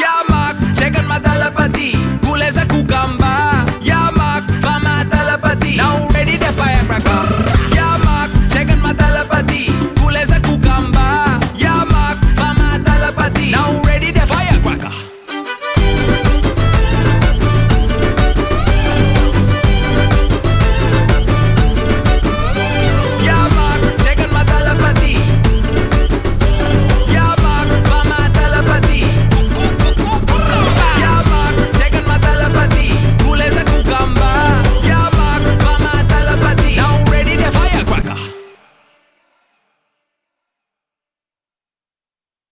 Yamak, chegan Matalapati, cool as a cucumber. Yamak, fama Talapati. Now ready the firecracker.